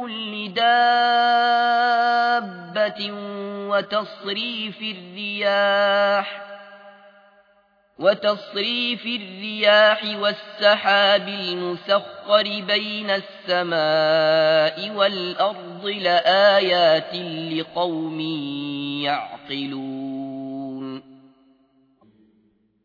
كل دابة وتصريف الرياح وتصريف الرياح والسحاب المسخر بين السماء والأرض لآيات لقوم يعقلون.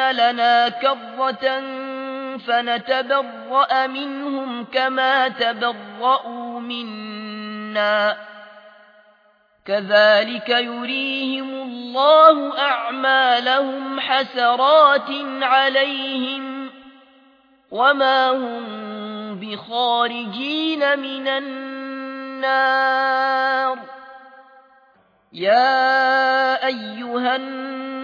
لنا كرة فنتبرأ منهم كما تبرأوا منا كذلك يريهم الله أعمالهم حسرات عليهم وما هم بخارجين من النار يا أيها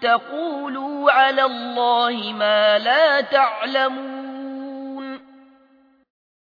تقولوا على الله ما لا تعلمون